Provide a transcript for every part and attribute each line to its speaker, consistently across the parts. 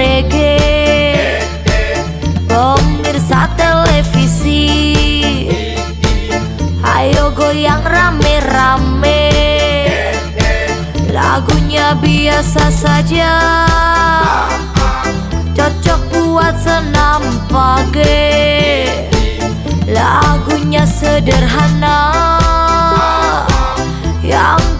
Speaker 1: reggae. Pemirsa televisi. Ayo goyang rame-rame. Lagunya biasa saja. Cocok buat senam pagi. Lagunya sederhana. Yang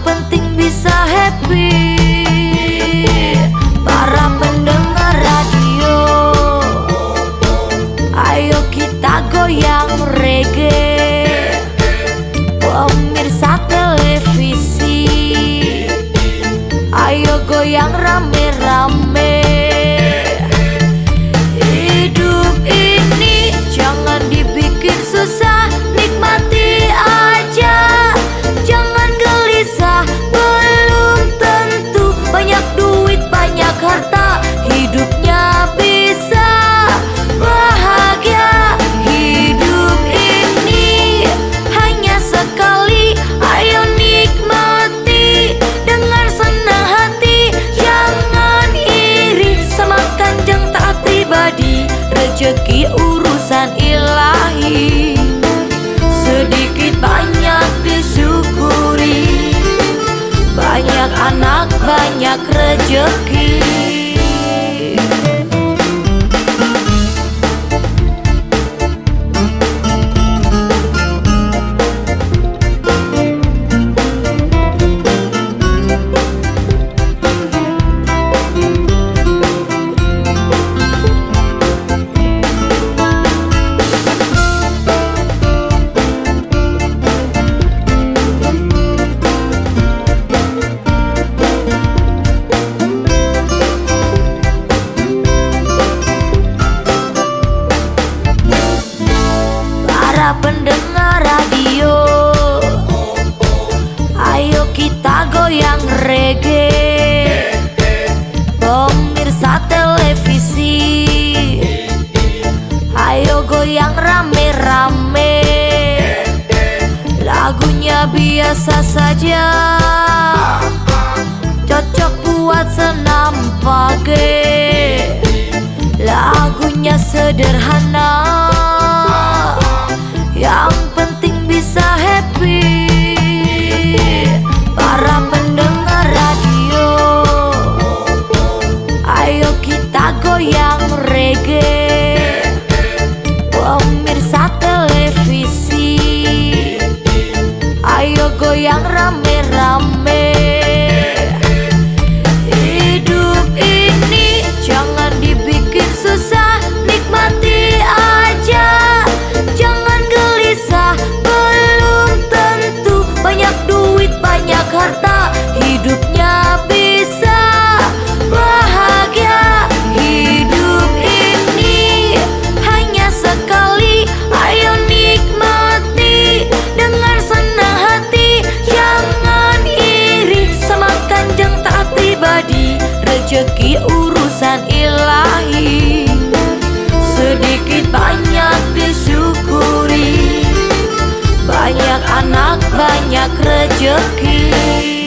Speaker 1: yang rame-rame. бажання крадьоки. reggae. Pemirsa televisi. Ayo goyang rame-rame. Lagunya biasa saja. Cocok buat senam pagi. Lagunya sederhana. Yang rezeki urusan ilahi. Sedikit banyak disyukuri. Banyak anak banyak rezeki.